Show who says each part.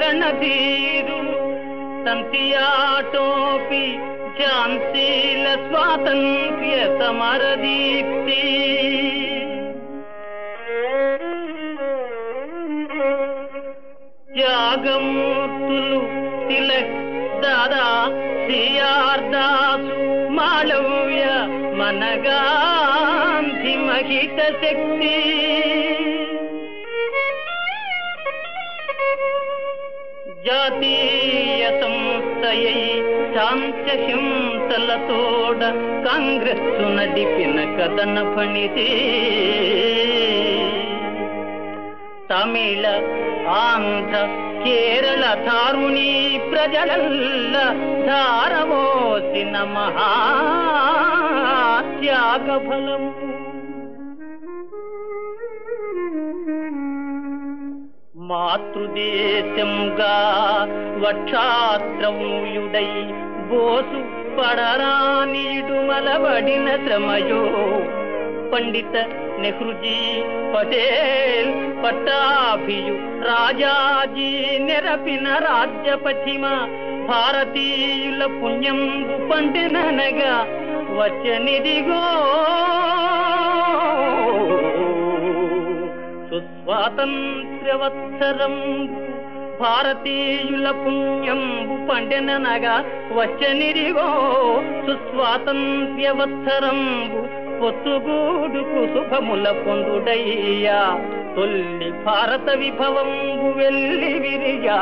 Speaker 1: रणधीरु तन्त्याटोऽपि जानशीलस्वातन्त्र्यसमरदीप्ति త్యాగమూర్తులు తిలక్ దాదా సియార్దాసు మాళవ్య మన గాంధి మహిత శక్తి జాతీయ సంస్థయై శాంత్యహింసలతోడ కాంగ్రెస్ నడిపిన కథన పణితే తమిళ ఆంధ్ర కేరళ ధారుణి ప్రజలల్ల ధారవోసిన మహా త్యాగ ఫలము మాతృదేశంగా వక్షాత్రముయుడై బోసు పడరానీడు మలబడిన శ్రమయో. పండిత నెహ్రూజీ పటేల్ పట్టాభియు రాజాజీ నెరపిన రాజ్య పశ్చిమ భారతీయుల పుణ్యం పండిననగా వచ్చనిదిగో సుస్వాతంత్ర్యవత్సరం భారతీయుల పుణ్యంబు పండెననగా వచ్చనిరిగో సుస్వాతంత్ర్యవత్సరంబు పొత్తుగూడుకు శుభముల పొందుడయ్యా. తొల్లి భారత విభవంబు వెళ్ళి విరిగా.